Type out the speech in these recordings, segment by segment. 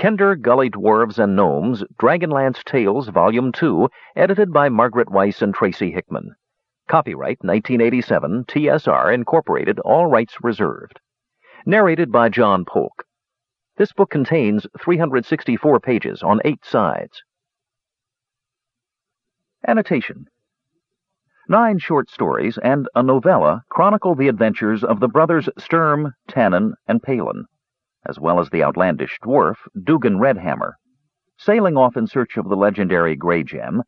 Kender Gully Dwarves and Gnomes, Dragonlance Tales, Volume 2, edited by Margaret Weis and Tracy Hickman. Copyright 1987, TSR, Incorporated, all rights reserved. Narrated by John Polk. This book contains 364 pages on eight sides. Annotation Nine short stories and a novella chronicle the adventures of the brothers Sturm, Tanin, and Palin, as well as the outlandish dwarf Dugan Redhammer. Sailing off in search of the legendary Grey Gem,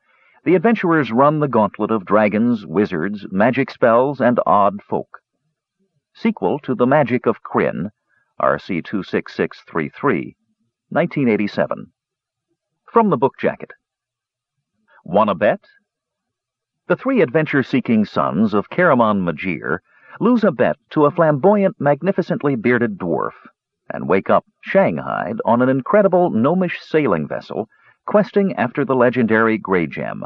the adventurers run the gauntlet of dragons, wizards, magic spells, and odd folk. Sequel to The Magic of Krynn, RC 26633, 1987. From the book jacket. Wanna bet? The three adventure-seeking sons of Caramon Majere lose a bet to a flamboyant, magnificently bearded dwarf, and wake up shanghaied on an incredible gnomish sailing vessel questing after the legendary Grey Gem.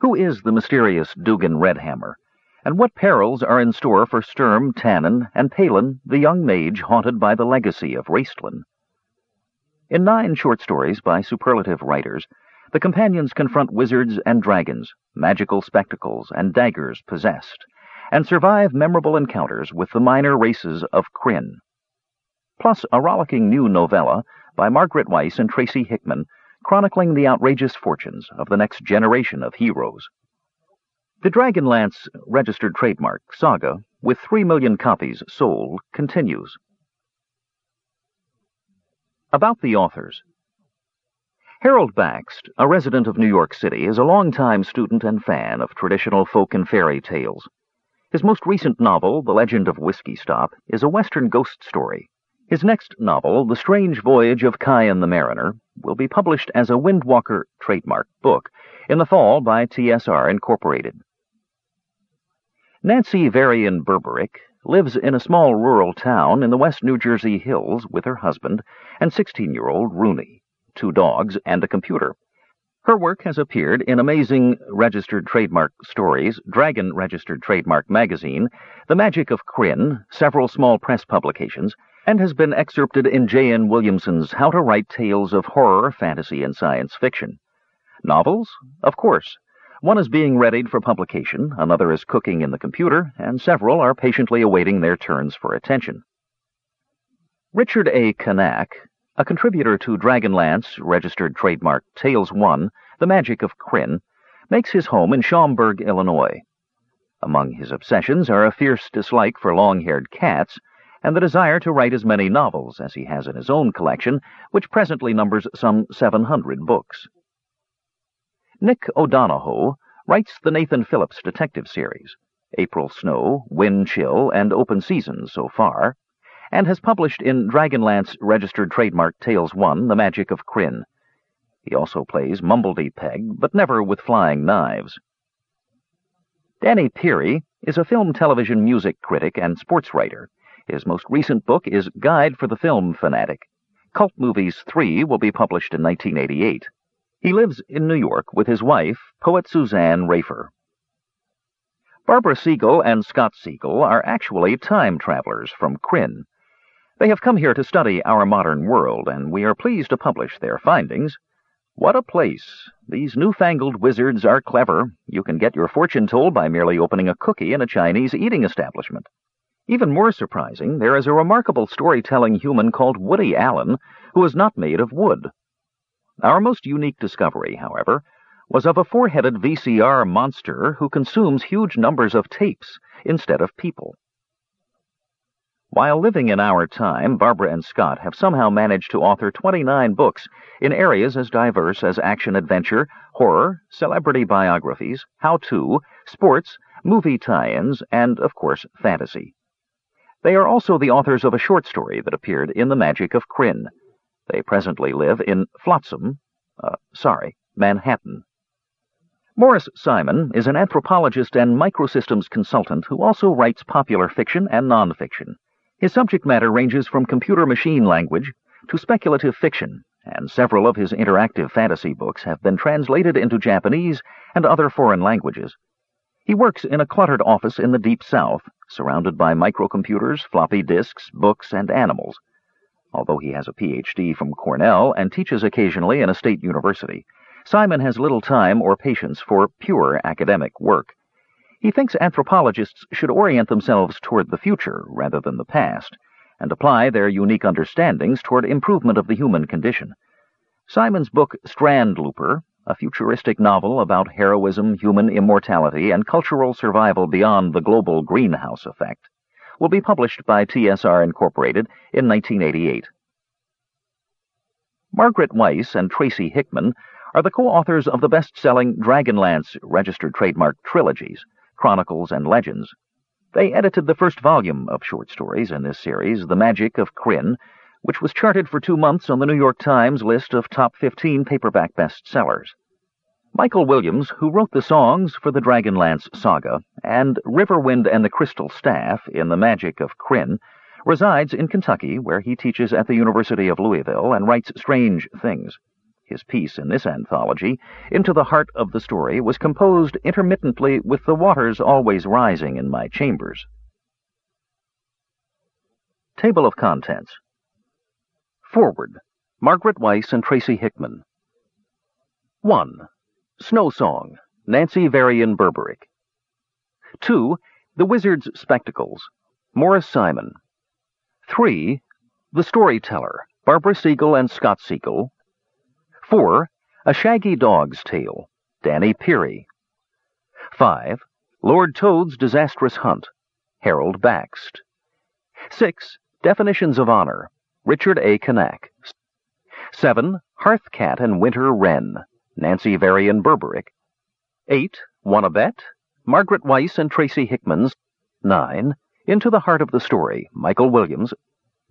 Who is the mysterious Dugan Redhammer, and what perils are in store for Sturm, Tanin, and Palin, the young mage haunted by the legacy of Raistlin? In nine short stories by superlative writers, the companions confront wizards and dragons, magical spectacles, and daggers possessed, and survive memorable encounters with the minor races of Krynn. Plus a rollicking new novella by Margaret Weis and Tracy Hickman chronicling the outrageous fortunes of the next generation of heroes. The Dragonlance registered trademark saga, with three million copies sold, continues. About the authors. Harold Bakst, a resident of New York City, is a longtime student and fan of traditional folk and fairy tales. His most recent novel, The Legend of Whiskey Stop, is a Western ghost story. His next novel, The Strange Voyage of Kian the Mariner, will be published as a Windwalker trademark book in the fall by TSR Incorporated. Nancy Varian Berberick lives in a small rural town in the West New Jersey hills with her husband and 16-year-old Rooney, two dogs, and a computer. Her work has appeared in Amazing Registered Trademark Stories, Dragon Registered Trademark Magazine, The Magic of Krynn, several small press publications, and has been excerpted in J.N. Williamson's How to Write Tales of Horror, Fantasy, and Science Fiction. Novels? Of course. One is being readied for publication, another is cooking in the computer, and several are patiently awaiting their turns for attention. Richard A. Knaak, a contributor to Dragonlance, registered trademark Tales 1, The Magic of Krynn, makes his home in Schaumburg, Illinois. Among his obsessions are a fierce dislike for long-haired cats and the desire to write as many novels as he has in his own collection, which presently numbers some 700 books. Nick O'Donohoe writes the Nathan Phillips detective series, April Snow, Wind Chill, and Open Seasons so far, and has published in Dragonlance registered trademark Tales 1, The Magic of Krynn. He also plays Mumbledy Peg, but never with flying knives. Danny Peary is a film, television, music critic, and sports writer. His most recent book is Guide for the Film Fanatic. Cult Movies 3 will be published in 1988. He lives in New York with his wife, poet Suzanne Rafer. Barbara Siegel and Scott Siegel are actually time travelers from Krynn. They have come here to study our modern world, and we are pleased to publish their findings. What a place! These newfangled wizards are clever. You can get your fortune told by merely opening a cookie in a Chinese eating establishment. Even more surprising, there is a remarkable storytelling human called Woody Allen, who is not made of wood. Our most unique discovery, however, was of a four-headed VCR monster who consumes huge numbers of tapes instead of people. While living in our time, Barbara and Scott have somehow managed to author 29 books in areas as diverse as action-adventure, horror, celebrity biographies, how-to, sports, movie tie-ins, and, of course, fantasy. They are also the authors of a short story that appeared in The Magic of Krynn. They presently live in Flotsam, uh, sorry, Manhattan. Morris Simon is an anthropologist and microsystems consultant who also writes popular fiction and nonfiction. His subject matter ranges from computer-machine language to speculative fiction, and several of his interactive fantasy books have been translated into Japanese and other foreign languages. He works in a cluttered office in the Deep South, surrounded by microcomputers, floppy disks, books, and animals. Although he has a Ph.D. from Cornell and teaches occasionally in a state university, Simon has little time or patience for pure academic work. He thinks anthropologists should orient themselves toward the future rather than the past, and apply their unique understandings toward improvement of the human condition. Simon's book Strandlooper, a futuristic novel about heroism, human immortality, and cultural survival beyond the global greenhouse effect, will be published by TSR Incorporated in 1988. Margaret Weis and Tracy Hickman are the co-authors of the best-selling Dragonlance registered trademark trilogies, Chronicles and Legends. They edited the first volume of short stories in this series, The Magic of Krynn, which was charted for two months on the New York Times list of top 15 paperback bestsellers. Michael Williams, who wrote the songs for the Dragonlance saga and Riverwind and the Crystal Staff in The Magic of Krynn, resides in Kentucky, where he teaches at the University of Louisville and writes strange things. His piece in this anthology, Into the Heart of the Story, was composed intermittently with the waters always rising in my chambers. Table of Contents Forward Margaret Weis and Tracy Hickman 1. Snow Song Nancy Varian Berberick 2. The Wizard's Spectacles Morris Simon 3. The Storyteller Barbara Siegel and Scott Siegel 4. A Shaggy Dog's Tale, Danny Peary. 5. Lord Toad's Disastrous Hunt, Harold Bakst. 6. Definitions of Honor, Richard A. Knaak. 7. Hearth Cat and Winter Wren, Nancy Varian Berberick. 8. Wanna Bet, Margaret Weis and Tracy Hickmans. 9. Into the Heart of the Story, Michael Williams.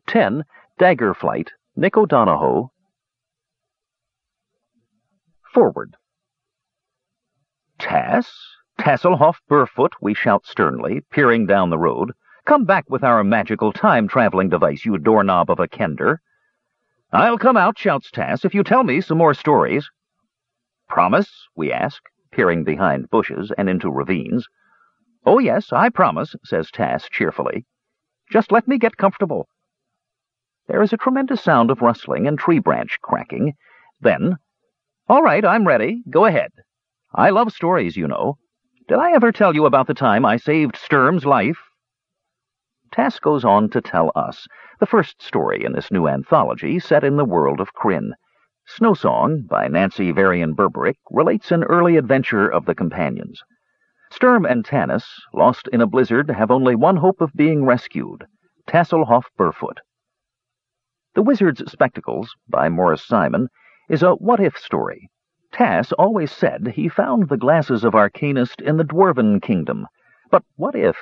10. Dagger Flight, Nick O'Donohoe. Forward. Tass? Tasselhoff Burrfoot, we shout sternly, peering down the road. Come back with our magical time-traveling device, you doorknob of a kender. I'll come out, shouts Tass, if you tell me some more stories. Promise? we ask, peering behind bushes and into ravines. Oh, yes, I promise, says Tass cheerfully. Just let me get comfortable. There is a tremendous sound of rustling and tree branch cracking. Then, all right, I'm ready. Go ahead. I love stories, you know. Did I ever tell you about the time I saved Sturm's life? Tass goes on to tell us the first story in this new anthology set in the world of Krynn. Snow Song, by Nancy Varian Berberick, relates an early adventure of the companions. Sturm and Tanis, lost in a blizzard, have only one hope of being rescued, Tasselhoff Burrfoot. The Wizard's Spectacles, by Morris Simon, is a what-if story. Tass always said he found the glasses of Arcanist in the Dwarven Kingdom. But what if?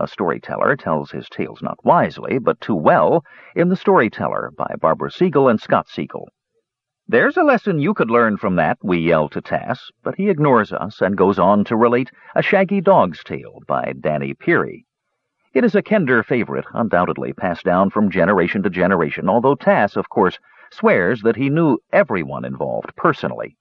A storyteller tells his tales not wisely, but too well, in The Storyteller by Barbara Siegel and Scott Siegel. There's a lesson you could learn from that, we yell to Tass, but he ignores us and goes on to relate A Shaggy Dog's Tale by Danny Peary. It is a Kender favorite, undoubtedly passed down from generation to generation, although Tass, of course, swears that he knew everyone involved personally.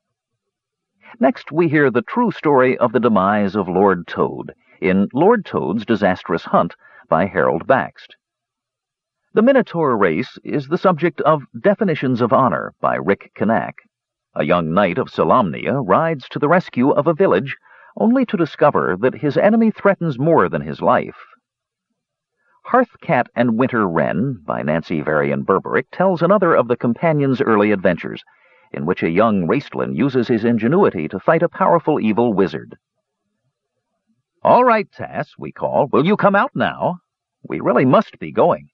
Next, we hear the true story of the demise of Lord Toad in Lord Toad's Disastrous Hunt by Harold Bakst. The Minotaur race is the subject of Definitions of Honor by Rick Knaak. A young knight of Solamnia rides to the rescue of a village only to discover that his enemy threatens more than his life. Hearth Cat and Winter Wren by Nancy Varian Berberick tells another of the companion's early adventures, in which a young Raistlin uses his ingenuity to fight a powerful evil wizard. All right, Tass, we call. Will you come out now? We really must be going.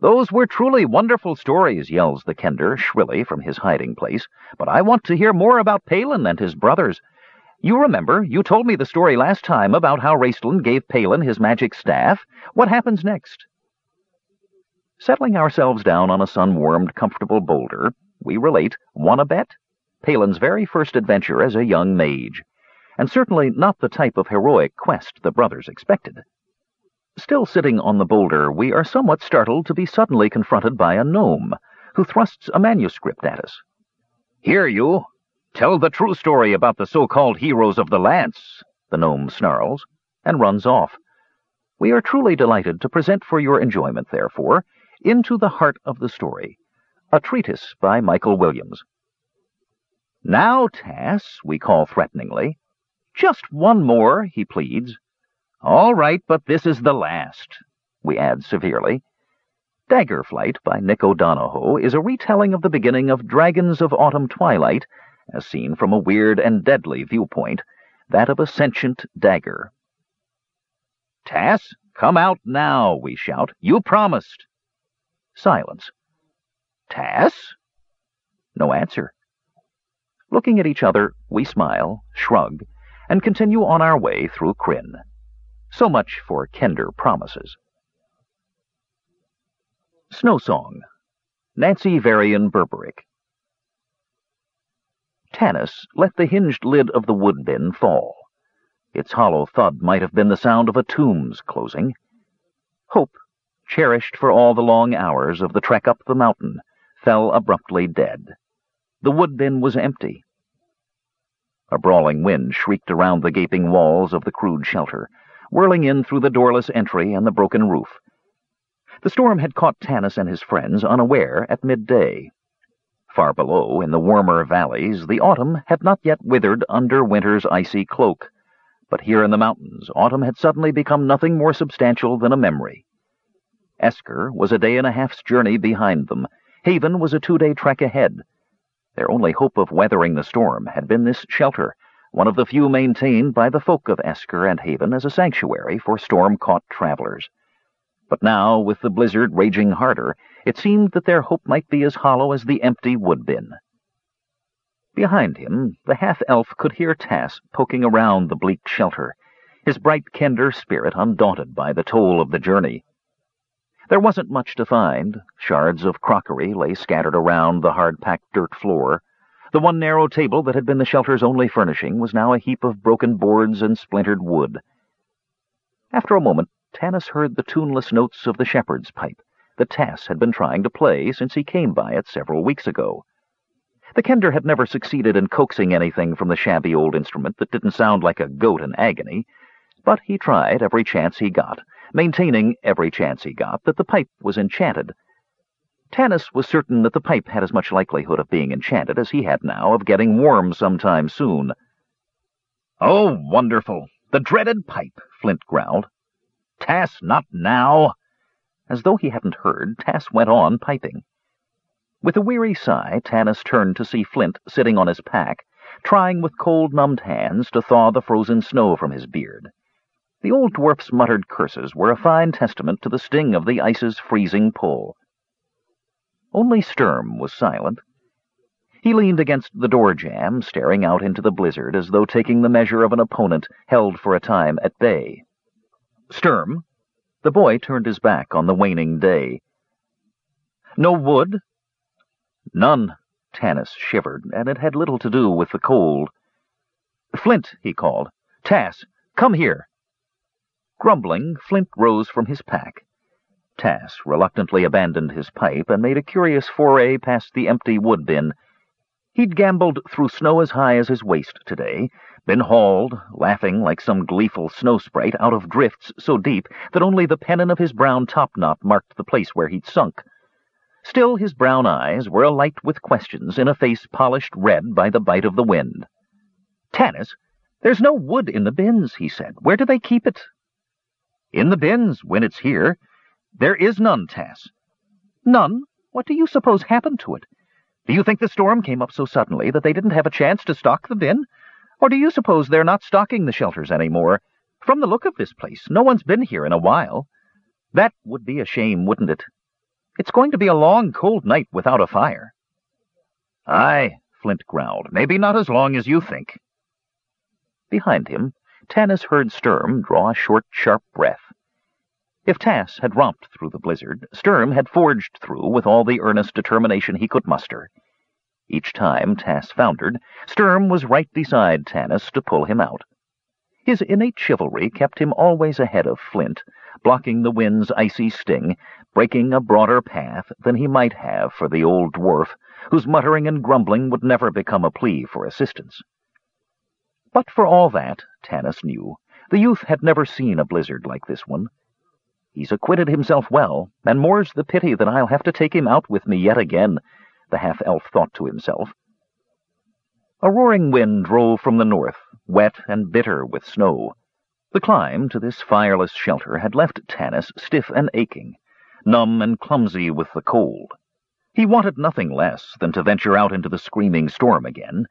Those were truly wonderful stories, yells the Kender shrilly from his hiding place, but I want to hear more about Palin and his brothers. You remember, you told me the story last time about how Raistlin gave Palin his magic staff. What happens next? Settling ourselves down on a sun-warmed, comfortable boulder, we relate Wanna Bet? Palin's very first adventure as a young mage, and certainly not the type of heroic quest the brothers expected. Still sitting on the boulder, we are somewhat startled to be suddenly confronted by a gnome, who thrusts a manuscript at us. Here, you! Tell the true story about the so-called heroes of the Lance, the gnome snarls, and runs off. We are truly delighted to present for your enjoyment, therefore, Into the Heart of the Story, a treatise by Michael Williams. Now, Tass, we call threateningly. Just one more, he pleads. All right, but this is the last, we add severely. Dagger Flight by Nick O'Donohoe is a retelling of the beginning of Dragons of Autumn Twilight, as seen from a weird and deadly viewpoint, that of a sentient dagger. Tass, come out now, we shout. You promised. Silence. Tass? No answer. Looking at each other, we smile, shrug, and continue on our way through Krynn. So much for Kender promises. Snow Song, Nancy Varian Berberick. Tanis let the hinged lid of the wood bin fall. Its hollow thud might have been the sound of a tomb's closing. Hope, cherished for all the long hours of the trek up the mountain, fell abruptly dead. The wood bin was empty. A brawling wind shrieked around the gaping walls of the crude shelter, whirling in through the doorless entry and the broken roof. The storm had caught Tanis and his friends unaware at midday. Far below, in the warmer valleys, the autumn had not yet withered under winter's icy cloak, but here in the mountains, autumn had suddenly become nothing more substantial than a memory. Esker was a day and a half's journey behind them. Haven was a two-day trek ahead. Their only hope of weathering the storm had been this shelter, one of the few maintained by the folk of Esker and Haven as a sanctuary for storm-caught travelers. But now, with the blizzard raging harder, it seemed that their hope might be as hollow as the empty wood-bin. Behind him, the half-elf could hear Tass poking around the bleak shelter, his bright Kender spirit undaunted by the toll of the journey. There wasn't much to find. Shards of crockery lay scattered around the hard-packed dirt floor. The one narrow table that had been the shelter's only furnishing was now a heap of broken boards and splintered wood. After a moment, Tanis heard the tuneless notes of the shepherd's pipe that Tass had been trying to play since he came by it several weeks ago. The kender had never succeeded in coaxing anything from the shabby old instrument that didn't sound like a goat in agony, but he tried every chance he got, maintaining every chance he got that the pipe was enchanted. Tanis was certain that the pipe had as much likelihood of being enchanted as he had now of getting warm sometime soon. Oh, wonderful! The dreaded pipe, Flint growled. Tass, not now! As though he hadn't heard, Tass went on piping. With a weary sigh, Tanis turned to see Flint sitting on his pack, trying with cold, numbed hands to thaw the frozen snow from his beard. The old dwarf's muttered curses were a fine testament to the sting of the ice's freezing pull. Only Sturm was silent. He leaned against the door jamb, staring out into the blizzard as though taking the measure of an opponent held for a time at bay. Sturm? The boy turned his back on the waning day. No wood? None, Tanis shivered, and it had little to do with the cold. Flint, he called. Tass, come here. Grumbling, Flint rose from his pack. Tass reluctantly abandoned his pipe and made a curious foray past the empty wood bin. He'd gambled through snow as high as his waist today, been hauled, laughing like some gleeful snow sprite, out of drifts so deep that only the pennon of his brown topknot marked the place where he'd sunk. Still his brown eyes were alight with questions in a face polished red by the bite of the wind. Tanis, there's no wood in the bins, he said. Where do they keep it? In the bins, when it's here. There is none, Tass. None? What do you suppose happened to it? Do you think the storm came up so suddenly that they didn't have a chance to stock the bin? Or do you suppose they're not stocking the shelters any more? From the look of this place, no one's been here in a while. That would be a shame, wouldn't it? It's going to be a long, cold night without a fire. Aye, Flint growled. Maybe not as long as you think. Behind him, Tanis heard Sturm draw a short, sharp breath. If Tass had romped through the blizzard, Sturm had forged through with all the earnest determination he could muster. Each time Tass foundered, Sturm was right beside Tanis to pull him out. His innate chivalry kept him always ahead of Flint, blocking the wind's icy sting, breaking a broader path than he might have for the old dwarf, whose muttering and grumbling would never become a plea for assistance. But for all that, Tanis knew, the youth had never seen a blizzard like this one. He's acquitted himself well, and more's the pity that I'll have to take him out with me yet again, the half-elf thought to himself. A roaring wind drove from the north, wet and bitter with snow. The climb to this fireless shelter had left Tanis stiff and aching, numb and clumsy with the cold. He wanted nothing less than to venture out into the screaming storm again,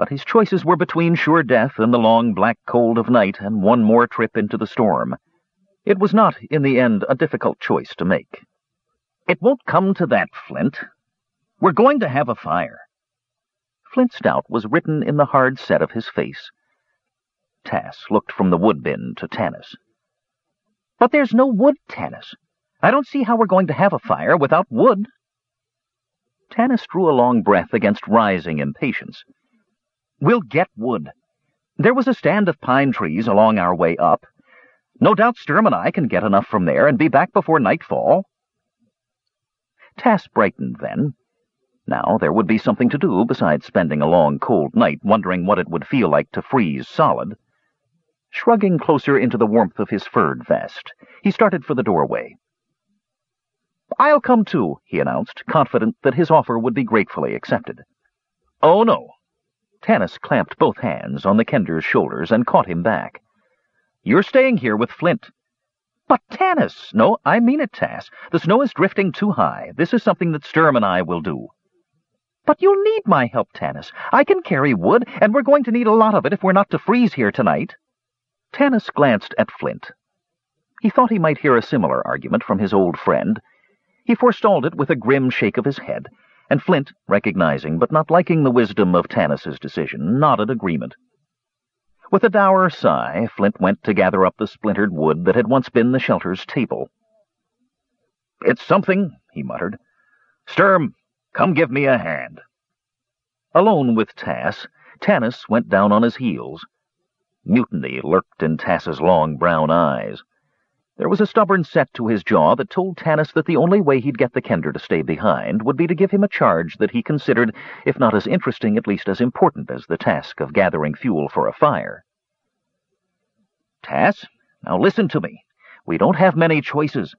but his choices were between sure death and the long black cold of night and one more trip into the storm. It was not, in the end, a difficult choice to make. It won't come to that, Flint. We're going to have a fire. Flint's doubt was written in the hard set of his face. Tass looked from the wood bin to Tanis. But there's no wood, Tanis. I don't see how we're going to have a fire without wood. Tanis drew a long breath against rising impatience. We'll get wood. There was a stand of pine trees along our way up. No doubt Sturm and I can get enough from there and be back before nightfall. Tass brightened then. Now there would be something to do besides spending a long cold night wondering what it would feel like to freeze solid. Shrugging closer into the warmth of his furred vest, he started for the doorway. I'll come too, he announced, confident that his offer would be gratefully accepted. Oh, no. Tanis clamped both hands on the Kender's shoulders and caught him back. You're staying here with Flint. But Tanis! No, I mean it, Tass. The snow is drifting too high. This is something that Sturm and I will do. But you'll need my help, Tanis. I can carry wood, and we're going to need a lot of it if we're not to freeze here tonight. Tanis glanced at Flint. He thought he might hear a similar argument from his old friend. He forestalled it with a grim shake of his head, and Flint, recognizing but not liking the wisdom of Tanis's decision, nodded agreement. With a dour sigh, Flint went to gather up the splintered wood that had once been the shelter's table. It's something, he muttered. Sturm, come give me a hand. Alone with Tass, Tanis went down on his heels. Mutiny lurked in Tass's long brown eyes. There was a stubborn set to his jaw that told Tanis that the only way he'd get the Kender to stay behind would be to give him a charge that he considered, if not as interesting, at least as important as the task of gathering fuel for a fire. Tass, now listen to me. We don't have many choices.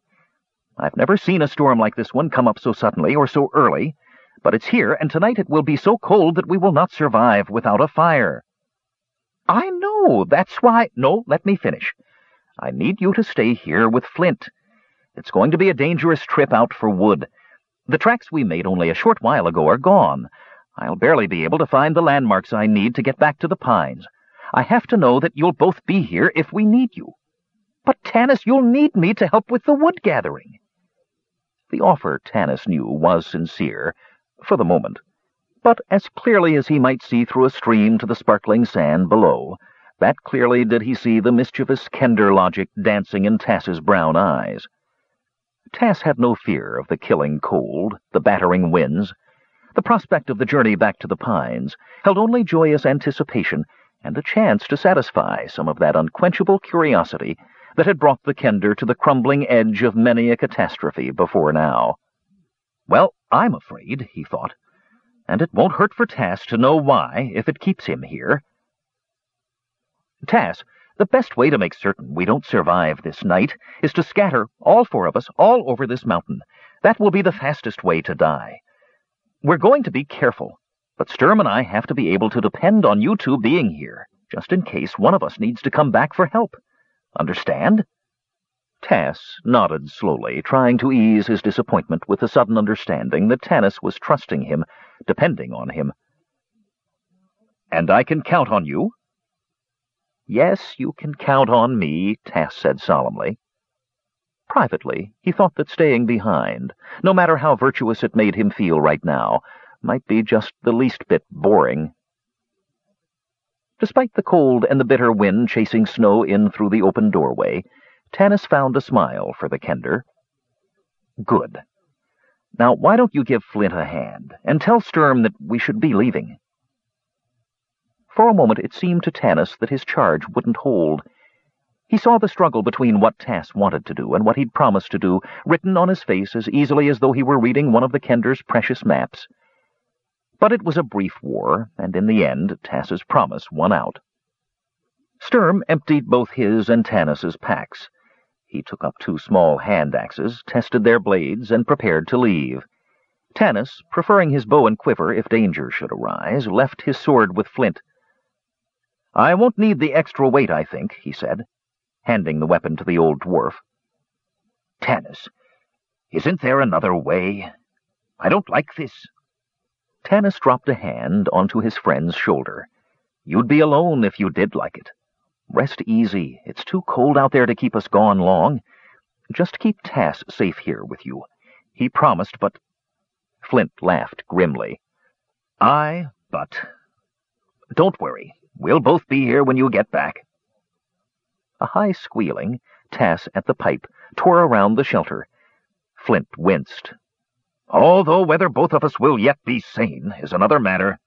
I've never seen a storm like this one come up so suddenly or so early, but it's here, and tonight it will be so cold that we will not survive without a fire. I know. That's why... No, let me finish. I need you to stay here with Flint. It's going to be a dangerous trip out for wood. The tracks we made only a short while ago are gone. I'll barely be able to find the landmarks I need to get back to the pines. I have to know that you'll both be here if we need you. But, Tanis, you'll need me to help with the wood gathering. The offer, Tanis knew, was sincere, for the moment but as clearly as he might see through a stream to the sparkling sand below, that clearly did he see the mischievous Kender logic dancing in Tass's brown eyes. Tass had no fear of the killing cold, the battering winds. The prospect of the journey back to the pines held only joyous anticipation and a chance to satisfy some of that unquenchable curiosity that had brought the Kender to the crumbling edge of many a catastrophe before now. Well, I'm afraid, he thought, and it won't hurt for Tass to know why if it keeps him here. Tass, the best way to make certain we don't survive this night is to scatter, all four of us, all over this mountain. That will be the fastest way to die. We're going to be careful, but Sturm and I have to be able to depend on you two being here, just in case one of us needs to come back for help. Understand? Tass nodded slowly, trying to ease his disappointment with the sudden understanding that Tanis was trusting him depending on him. And I can count on you? Yes, you can count on me, Tass said solemnly. Privately, he thought that staying behind, no matter how virtuous it made him feel right now, might be just the least bit boring. Despite the cold and the bitter wind chasing snow in through the open doorway, Tanis found a smile for the Kender. Good. Now, why don't you give Flint a hand, and tell Sturm that we should be leaving? For a moment it seemed to Tanis that his charge wouldn't hold. He saw the struggle between what Tass wanted to do and what he'd promised to do written on his face as easily as though he were reading one of the Kender's precious maps. But it was a brief war, and in the end Tass's promise won out. Sturm emptied both his and Tanis's packs. He took up two small hand axes, tested their blades, and prepared to leave. Tanis, preferring his bow and quiver if danger should arise, left his sword with Flint. I won't need the extra weight, I think, he said, handing the weapon to the old dwarf. Tanis, isn't there another way? I don't like this. Tanis dropped a hand onto his friend's shoulder. You'd be alone if you did like it. Rest easy. It's too cold out there to keep us gone long. Just keep Tass safe here with you. He promised, but... Flint laughed grimly. I, but... Don't worry. We'll both be here when you get back. A high squealing, Tass at the pipe, tore around the shelter. Flint winced. Although whether both of us will yet be sane is another matter.